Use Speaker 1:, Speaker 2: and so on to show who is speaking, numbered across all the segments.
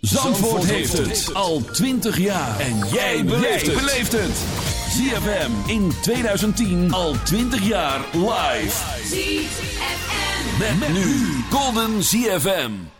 Speaker 1: Zandvoort heeft het al 20 jaar. En jij beleeft het. ZFM in 2010 al 20 jaar live.
Speaker 2: ZFM.
Speaker 1: Met, met nu Golden ZFM.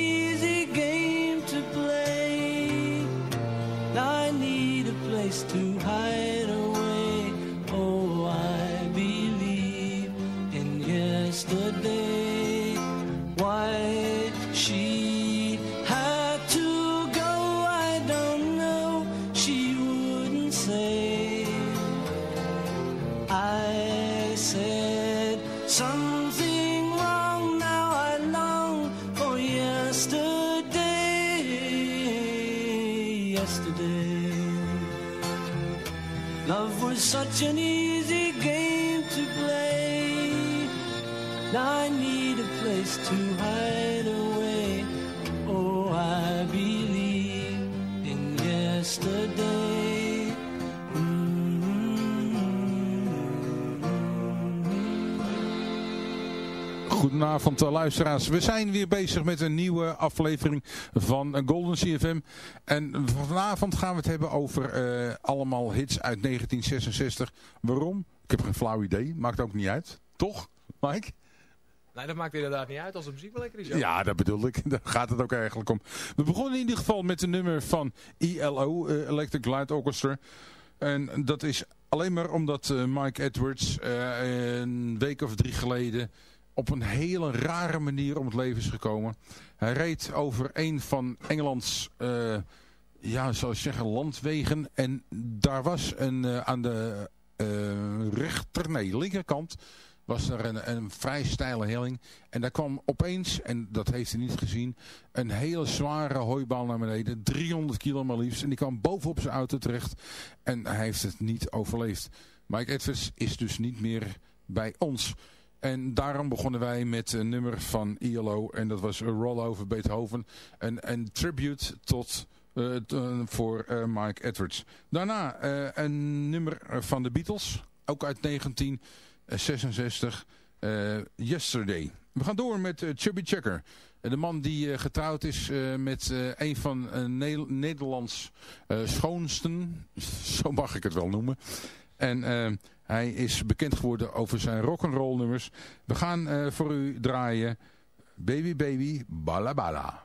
Speaker 3: love was such an easy game to play. Now I need a place to hide away.
Speaker 4: Goedenavond eh, luisteraars. We zijn weer bezig met een nieuwe aflevering van eh, Golden CFM. En vanavond gaan we het hebben over eh, allemaal hits uit 1966. Waarom? Ik heb geen flauw idee. Maakt ook niet uit. Toch, Mike?
Speaker 5: Nee, dat maakt inderdaad niet uit als de muziek wel lekker is.
Speaker 4: Ja, dat bedoel ik. Daar gaat het ook eigenlijk om. We begonnen in ieder geval met een nummer van ELO, Electric Light Orchestra. En dat is alleen maar omdat Mike Edwards een week of drie geleden op een hele rare manier om het leven is gekomen. Hij reed over een van Engelands, eh, ja, zou ik zeggen, landwegen. En daar was een, eh, aan de eh, rechter, nee, linkerkant was er een, een vrij steile helling. En daar kwam opeens, en dat heeft hij niet gezien, een hele zware hooibaal naar beneden. 300 kilo maar liefst. En die kwam bovenop zijn auto terecht. En hij heeft het niet overleefd. Mike Edwards is dus niet meer bij ons. En daarom begonnen wij met een nummer van ILO. En dat was een Rollover Beethoven. Een, een tribute tot... eh, eh, voor eh, Mike Edwards. Daarna eh, een nummer van de Beatles. Ook uit 1966. eh, Yesterday. We gaan door met eh, Chubby Checker. Eh, de man die eh, getrouwd is eh, met eh, een van eh, Ne- Nederlands eh, schoonsten. Zo mag ik het wel noemen. En eh, hij is bekend geworden over zijn rock'n'roll nummers. We gaan eh, voor u draaien Baby Baby Bala Bala.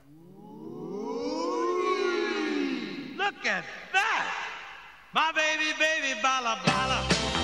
Speaker 6: Look at that! My baby, baby, bala bala.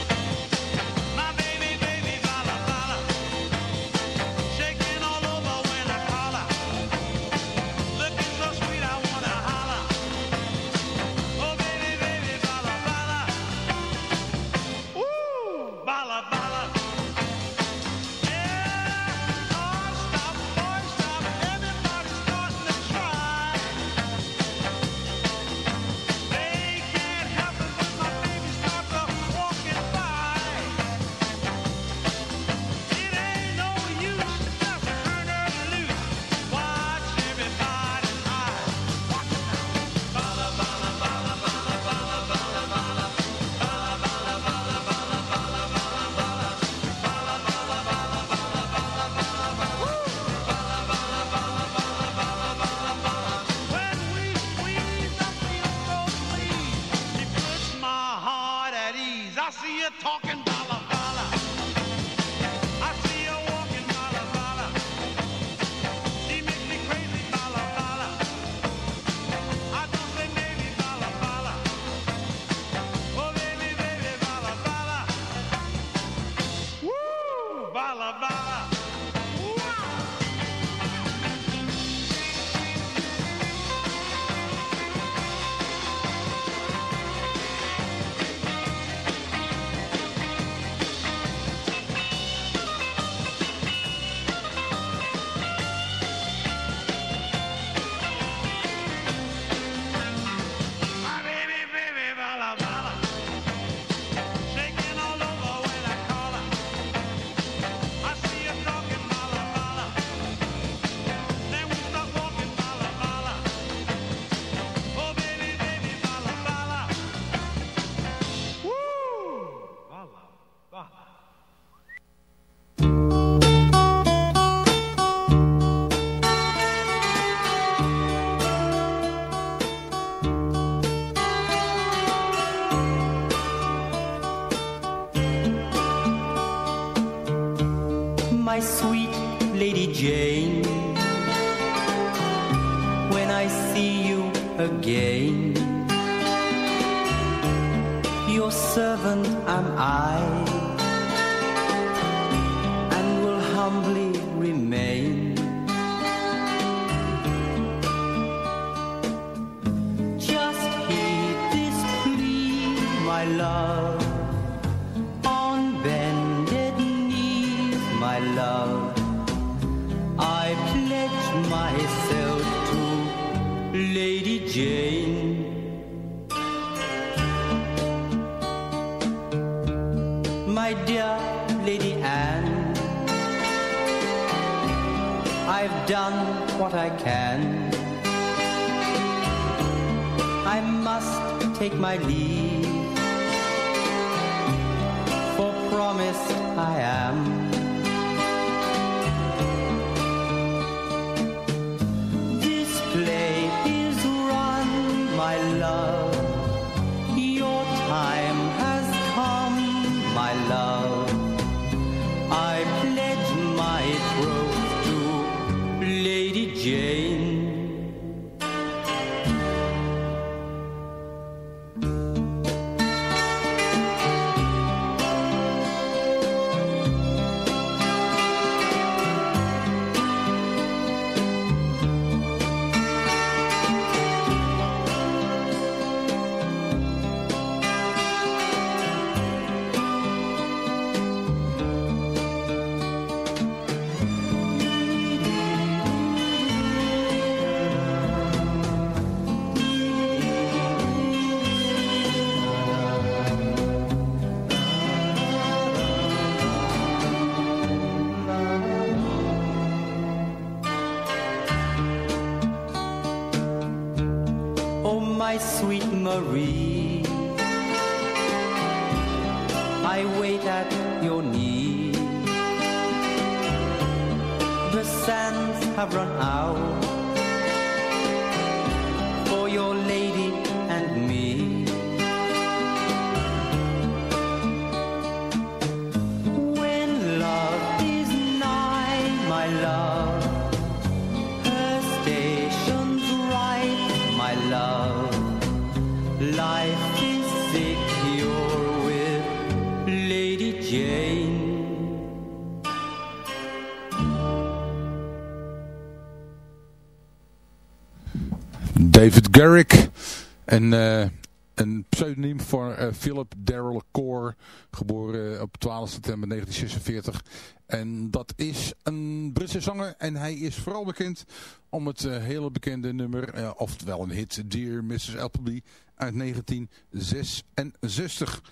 Speaker 4: Philip Darrell Core. Geboren op 12 september 1946. En dat is een Britse zanger. En hij is vooral bekend om het eh, hele bekende nummer. eh, oftewel een hit. Dear Mrs. Appleby uit 1966.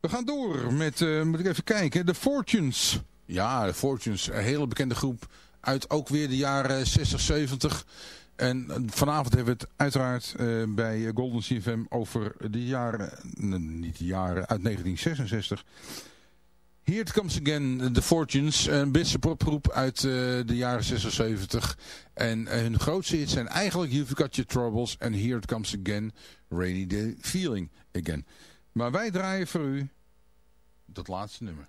Speaker 4: We gaan door met, eh, moet ik even kijken, The Fortunes. Ja, The Fortunes, een hele bekende groep uit ook weer de jaren 60, 70. En vanavond hebben we het uiteraard eh, bij Golden CFM over de jaren, niet de jaren, uit 1966. Here It Comes Again, The Fortunes, een Britse popgroep uit eh, de jaren 76. En eh, hun grootste hits zijn eigenlijk You've Got Your Troubles en Here It Comes Again, Rainy Day Feeling Again. Maar wij draaien voor u dat laatste nummer.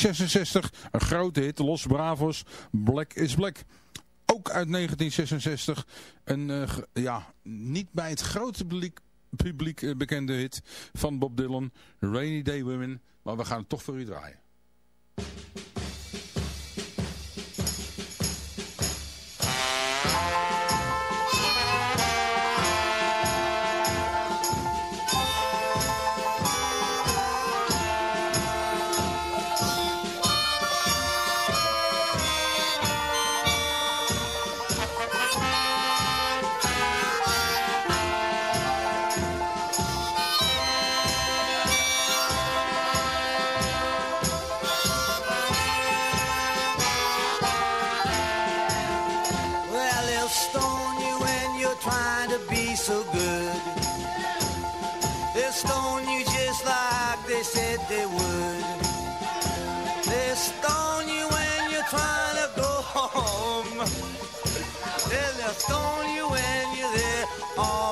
Speaker 4: 1966 een grote hit, Los Bravos, Black is Black. Ook uit 1966 een, eh, ja, niet bij het grote publiek, publiek eh, bekende hit van Bob Dylan, Rainy Day Women. Maar we gaan het toch voor u draaien.
Speaker 7: They stone you just like they said they would. They stone you when you're trying to go home. They'll stone you when you're there all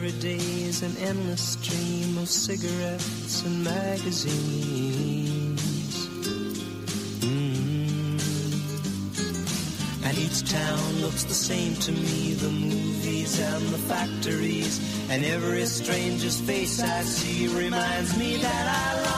Speaker 3: Every day is an endless stream of cigarettes and magazines. Mm. And each town looks the same to me the movies and the factories. And every stranger's face I see reminds me that I love.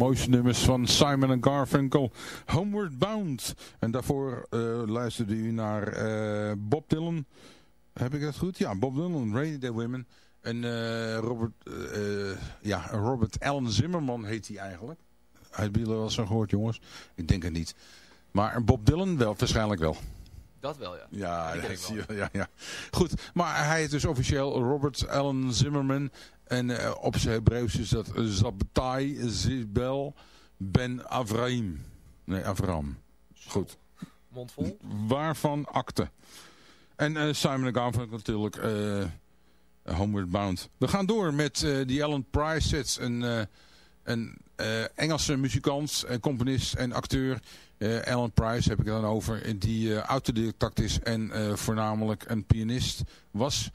Speaker 4: Mooiste nummers van Simon Garfunkel, Homeward Bound. En daarvoor eh, luisterde u naar eh, Bob Dylan. Heb ik dat goed? Ja, Bob Dylan, Rainy Day Women. En eh, Robert, ja, Robert Allen Zimmerman heet hij eigenlijk. Hebben jullie wel zo gehoord, jongens? Ik denk het niet. Maar Bob Dylan wel, waarschijnlijk wel.
Speaker 5: Dat wel, ja.
Speaker 4: Ja, dat
Speaker 5: wel.
Speaker 4: ja, ja. Goed, maar hij is dus officieel Robert Allen Zimmerman. En eh, op zijn Hebreeuws is dat Zabtai Zibel Ben Avraim. Nee, Avram. Goed.
Speaker 5: Mond vol.
Speaker 4: Waarvan akte. En eh, Simon Garfunkel natuurlijk eh, Homeward Bound. We gaan door met eh, die Alan Price sets. Een, eh, een eh, Engelse muzikant, eh, componist en acteur. Eh, Alan Price heb ik het dan over. Die eh, autodidact is en eh, voornamelijk een pianist was.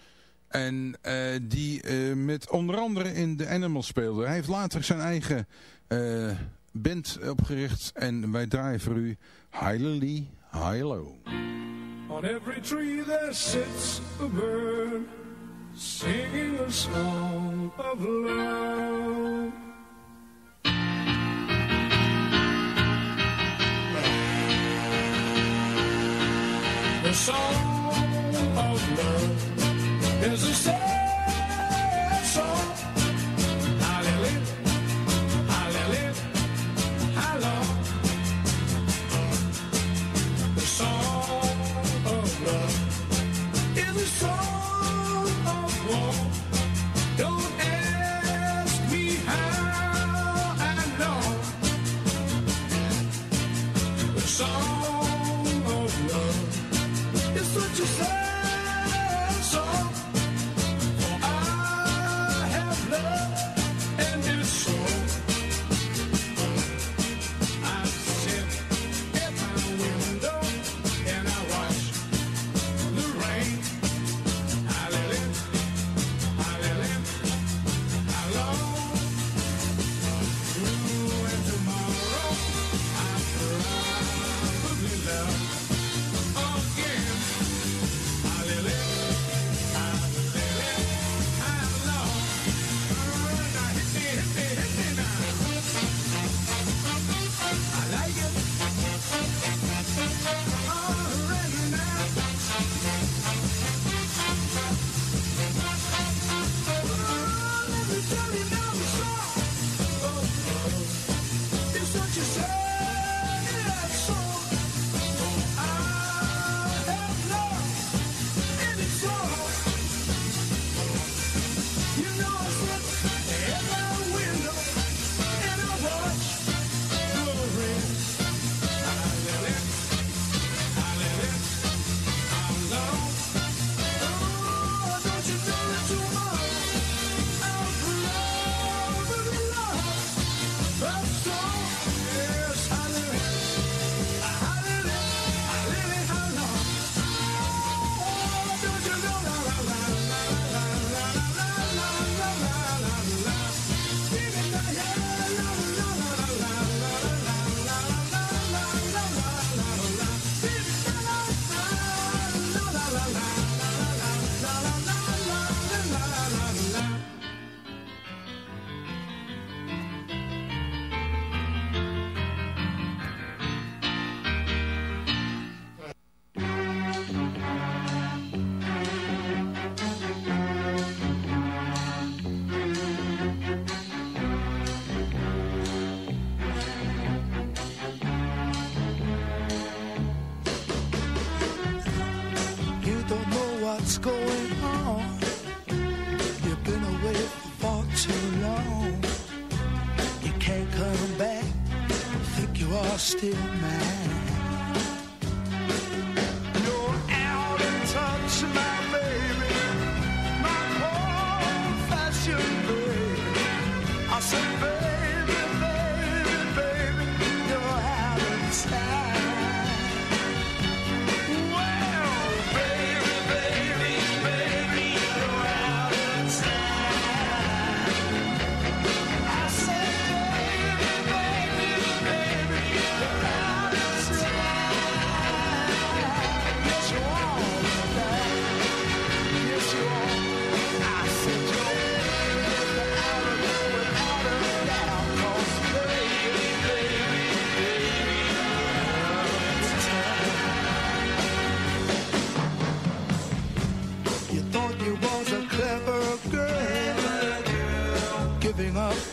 Speaker 4: En eh, die eh, met onder andere in The Animals speelde. Hij heeft later zijn eigen eh, band opgericht. En wij draaien voor u Highly High.
Speaker 8: On every tree there sits a bird singing a song of love. Song is a sad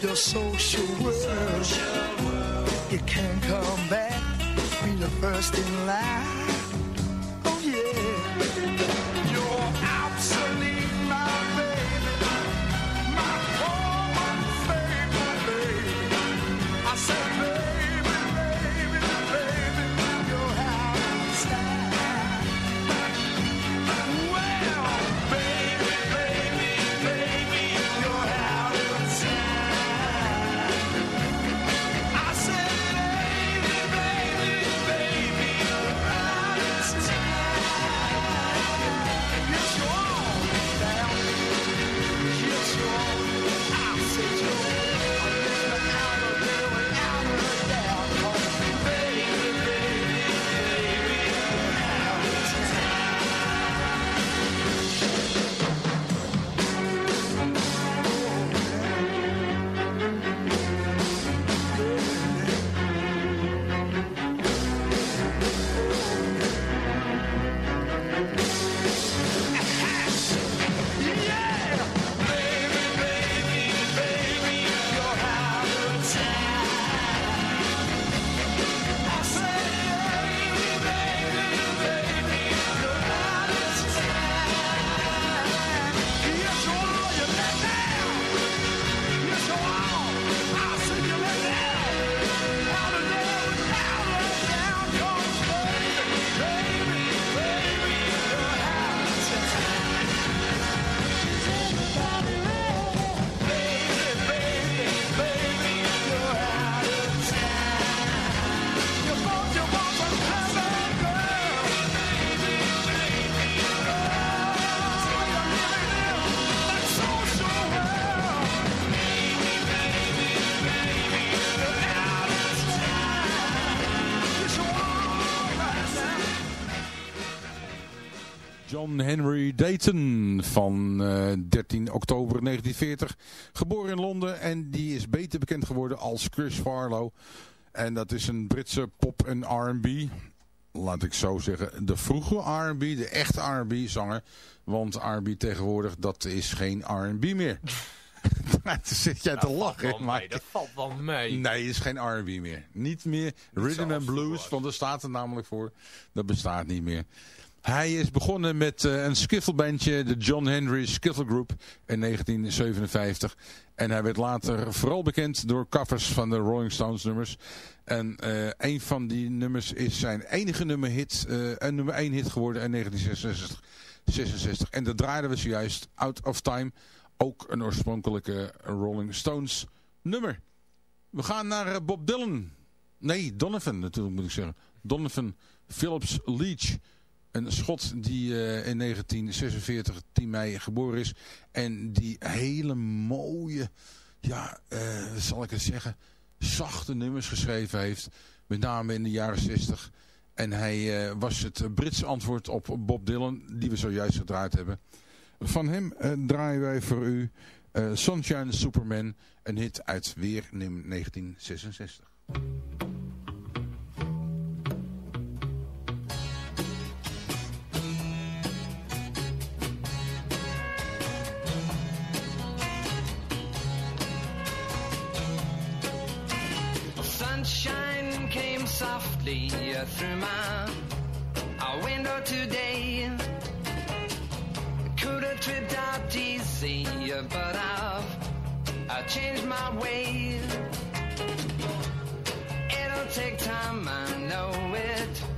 Speaker 9: your social world. You can't come back, be the first in line.
Speaker 4: Henry Dayton van eh, 13 oktober 1940. Geboren in Londen en die is beter bekend geworden als Chris Farlow. En dat is een Britse pop- en R&B. Laat ik zo zeggen, de vroege R&B, de echte R&B zanger. Want R&B tegenwoordig, dat is geen R&B meer. Daar zit jij te
Speaker 5: Nou,
Speaker 4: lachen, maar...
Speaker 5: Dat valt wel mee.
Speaker 4: Nee, het is geen R&B meer. Niet meer Rhythm and Blues, want daar staat er namelijk voor. Dat bestaat niet meer. Hij is begonnen met eh, een skiffelbandje, de John Henry Skiffle Group, in 1957. En hij werd later vooral bekend door covers van de Rolling Stones nummers. En eh, een van die nummers is zijn enige nummer hit, eh, een nummer 1 hit geworden in 1966. 66. En dat draaiden we zojuist, Out of Time. Ook een oorspronkelijke Rolling Stones nummer. We gaan naar Bob Dylan. Nee, Donovan natuurlijk moet ik zeggen. Donovan Phillips Leach. Een schot die eh, in 1946, 10 mei, geboren is. En die hele mooie, ja, eh, zal ik het zeggen, zachte nummers geschreven heeft. Met name in de jaren 60. En hij eh, was het Britse antwoord op Bob Dylan, die we zojuist gedraaid hebben. Van hem draaien wij voor u Sunshine Superman, een hit uit weer 1966.
Speaker 10: Sunshine came softly through my window today. Could have tripped out easy, but I've I changed my ways. It'll take time, I know it.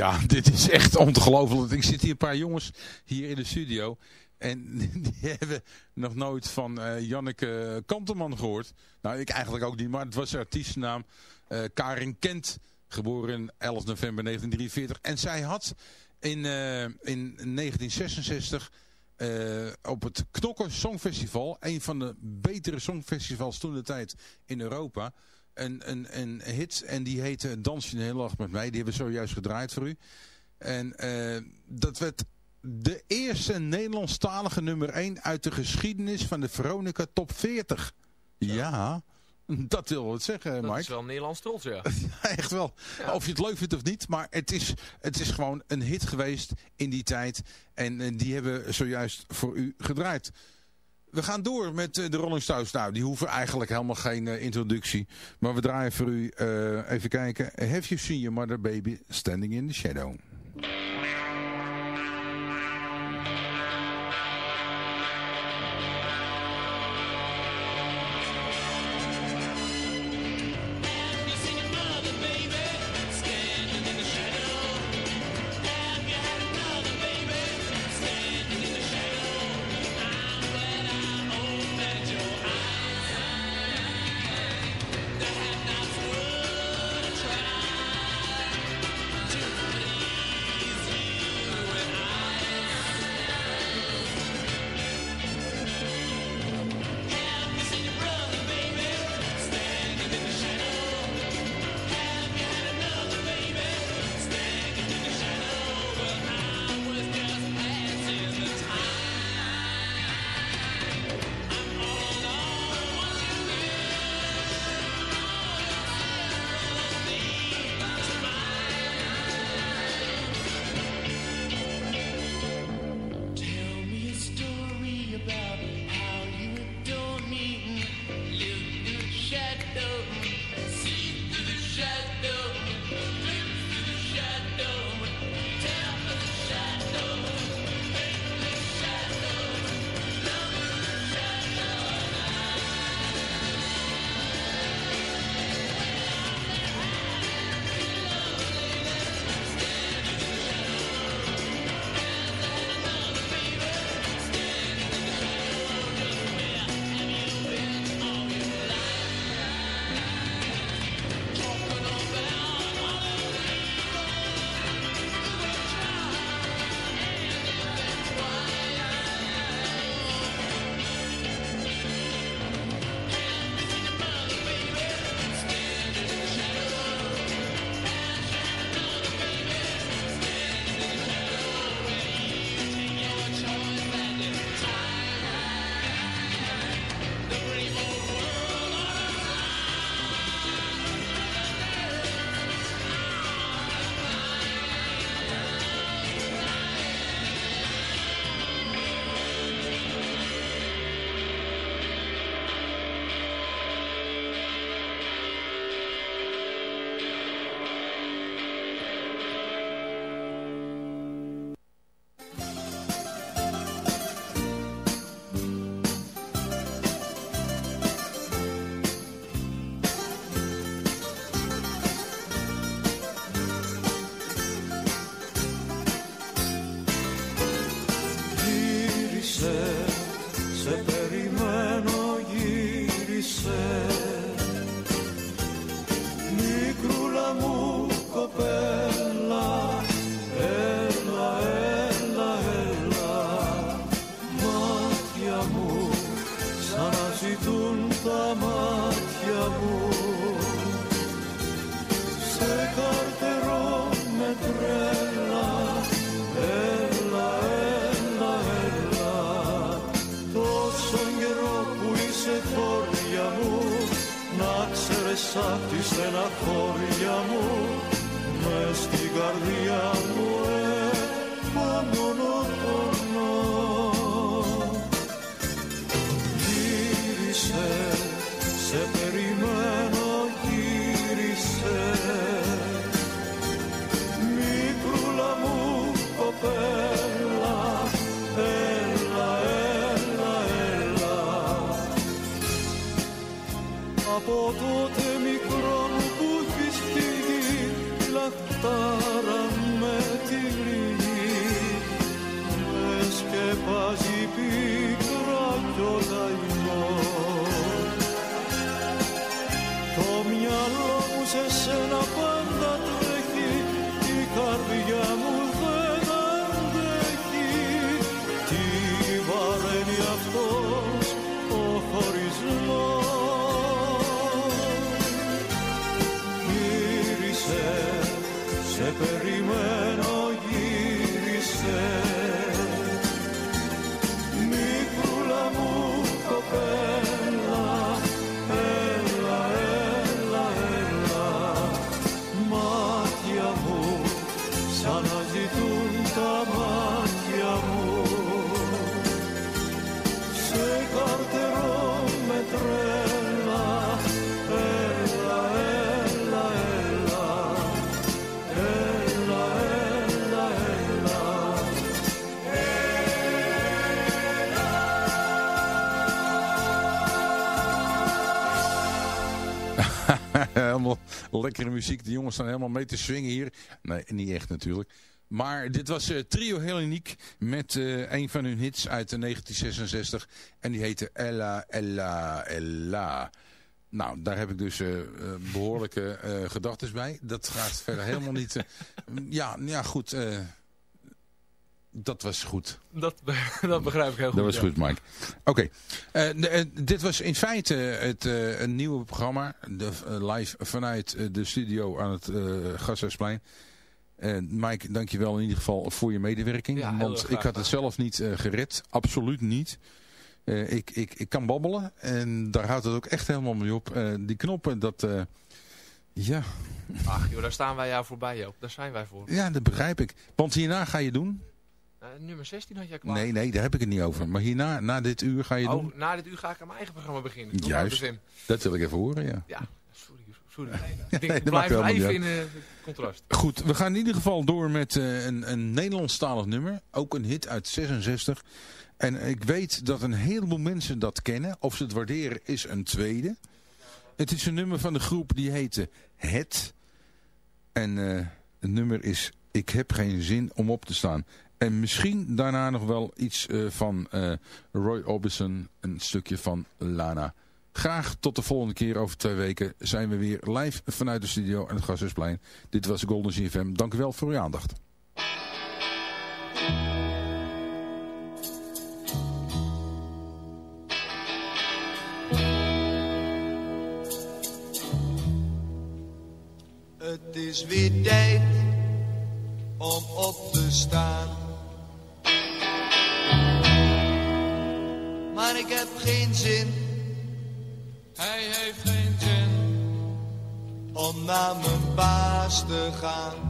Speaker 11: Ja, dit is echt
Speaker 4: ongelooflijk. Ik zit hier een paar jongens hier in de studio. En die hebben nog nooit van eh Janneke Kanteman gehoord. Nou, ik eigenlijk ook niet, maar het was haar artiestennaam. eh Karin Kent, geboren 11 november 1943. En zij had in, eh, in 1966 eh, op het Knokken Songfestival, een van de betere songfestivals toen de tijd in Europa, een, een, een hit. En die heette Dans je een hele met mij. Die hebben we zojuist gedraaid voor u. En eh, dat werd de eerste Nederlandstalige nummer 1 uit de geschiedenis van de Veronica Top 40. Ja, dat wil wat zeggen,
Speaker 5: Dat
Speaker 4: Mike.
Speaker 5: is wel Nederlands trots, ja.
Speaker 4: Echt wel. Of je het leuk vindt of niet. Maar het is, het is gewoon een hit geweest in die tijd. En, eh, die hebben we zojuist voor u gedraaid. We gaan door met eh, de Rolling Stones. Nou, die hoeven eigenlijk helemaal geen eh, introductie. Maar we draaien voor u, eh, even kijken. Have you seen your mother baby standing in the shadow?
Speaker 12: Ξέρεις απ' τη στεναχώρια μου, μες στην καρδιά μου επόμενο πόνο. Γύρισε, σε περιμένω γύρισε Μικρούλα μου κοπέλα Έλα, έλα, έλα Από τότε
Speaker 4: lekkere muziek. De jongens staan helemaal mee te swingen hier. Nee, niet echt natuurlijk. Maar dit was eh, Trio Helleniek met eh, een van hun hits uit de 1966. En die heette Ella, Ella, Ella. Nou, daar heb ik dus eh, eh, behoorlijke eh gedachten bij. Dat gaat verder helemaal niet... ja, ja, goed. Dat was goed.
Speaker 5: Dat, be- dat begrijp ik heel goed.
Speaker 4: Dat was
Speaker 5: ja.
Speaker 4: goed, Mike. Oké, Eh, eh, dit was in feite het eh, een nieuwe programma. De, live vanuit de studio aan het Gasthuisplein. Mike, dankjewel in ieder geval voor je medewerking.
Speaker 5: Ja,
Speaker 4: want
Speaker 5: erg
Speaker 4: ik
Speaker 5: graag
Speaker 4: had het zelf niet gered. Absoluut niet. Ik, ik, ik kan babbelen. En daar houdt het ook echt helemaal mee op. Die knoppen, dat... ja,
Speaker 5: Ach joh, daar staan wij jou voorbij Joop. Daar zijn wij voor.
Speaker 4: ja, dat begrijp ik. Want hierna ga je doen...
Speaker 5: Eh, nummer 16 had jij klaar.
Speaker 4: Nee, nee, daar heb ik het niet over. Maar hierna, na dit uur ga je doen...
Speaker 5: Oh, na dit uur ga ik aan mijn eigen programma beginnen.
Speaker 4: Juist. Dat wil ik even horen, ja.
Speaker 5: Ja, sorry. sorry. Ik denk,
Speaker 4: nee,
Speaker 5: blijf
Speaker 4: niet
Speaker 5: in eh, contrast.
Speaker 4: Goed, we gaan in ieder geval door met eh, een, een Nederlandstalig nummer. Ook een hit uit 66. En ik weet dat een heleboel mensen dat kennen. Of ze het waarderen is een tweede. Het is een nummer van de groep die heette Het. En het nummer is Ik heb geen zin om op te staan. En misschien daarna nog wel iets eh, van eh, Roy Orbison. Een stukje van Lana. Graag tot de volgende keer over twee weken zijn we weer live vanuit de studio aan het Gashuisplein. Dit was Golden GFM. Dank u wel voor uw aandacht.
Speaker 12: Het is weer tijd om op te staan. Maar ik heb geen zin. Hij heeft geen zin. Om naar mijn baas te gaan.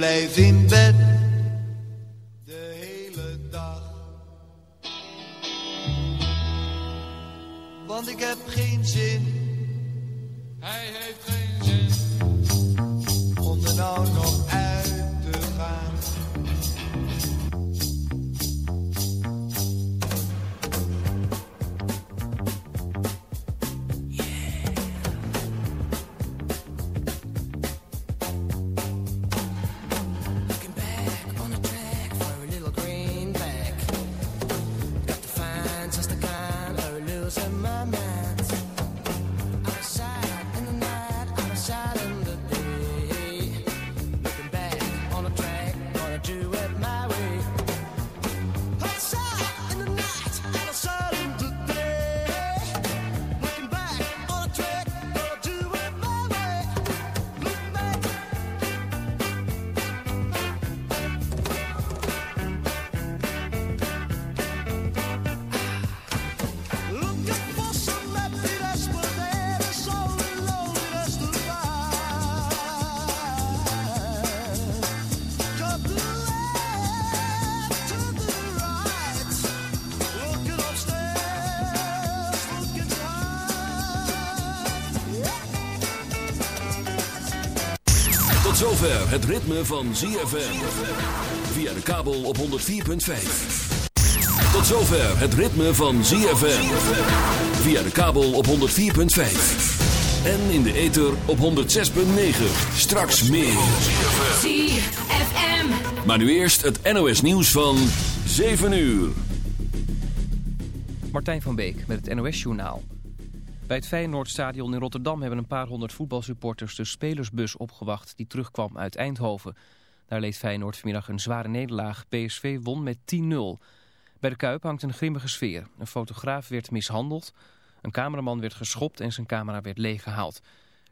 Speaker 9: Blijf in bed
Speaker 1: het ritme van ZFM. Via de kabel op 104.5. Tot zover het ritme van ZFM. Via de kabel op 104.5. En in de ether op 106.9. Straks meer.
Speaker 2: ZFM.
Speaker 1: Maar nu eerst het NOS nieuws van 7 uur.
Speaker 13: Martijn van Beek met het NOS-journaal. Bij het Feyenoordstadion in Rotterdam hebben een paar honderd voetbalsupporters de spelersbus opgewacht die terugkwam uit Eindhoven. Daar leed Feyenoord vanmiddag een zware nederlaag. PSV won met 10-0. Bij de Kuip hangt een grimmige sfeer. Een fotograaf werd mishandeld, een cameraman werd geschopt en zijn camera werd leeggehaald.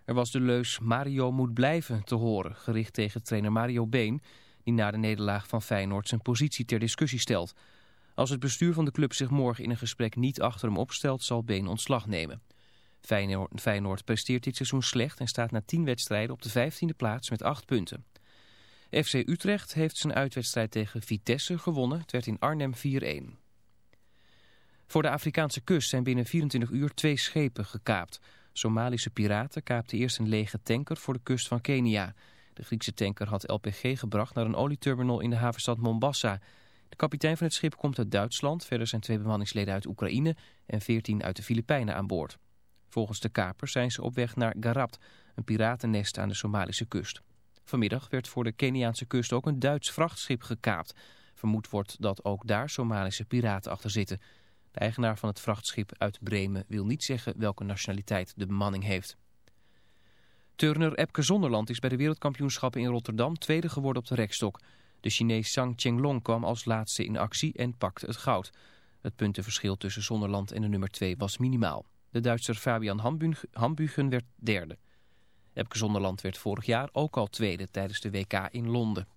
Speaker 13: Er was de leus Mario moet blijven te horen, gericht tegen trainer Mario Been, die na de nederlaag van Feyenoord zijn positie ter discussie stelt. Als het bestuur van de club zich morgen in een gesprek niet achter hem opstelt, zal Been ontslag nemen. Feyenoord, Feyenoord presteert dit seizoen slecht en staat na 10 wedstrijden op de 15e plaats met 8 punten. FC Utrecht heeft zijn uitwedstrijd tegen Vitesse gewonnen. Het werd in Arnhem 4-1. Voor de Afrikaanse kust zijn binnen 24 uur twee schepen gekaapt. Somalische piraten kaapten eerst een lege tanker voor de kust van Kenia. De Griekse tanker had LPG gebracht naar een olieterminal in de havenstad Mombasa. De kapitein van het schip komt uit Duitsland. Verder zijn twee bemanningsleden uit Oekraïne en 14 uit de Filipijnen aan boord. Volgens de kapers zijn ze op weg naar Garabt, een piratennest aan de Somalische kust. Vanmiddag werd voor de Keniaanse kust ook een Duits vrachtschip gekaapt. Vermoed wordt dat ook daar Somalische piraten achter zitten. De eigenaar van het vrachtschip uit Bremen wil niet zeggen welke nationaliteit de bemanning heeft. Turner Epke Zonderland is bij de wereldkampioenschappen in Rotterdam tweede geworden op de rekstok. De Chinees Zhang Chenglong kwam als laatste in actie en pakte het goud. Het puntenverschil tussen Zonderland en de nummer 2 was minimaal. De Duitser Fabian Hambugen werd derde. Epke Zonderland werd vorig jaar ook al tweede tijdens de WK in Londen.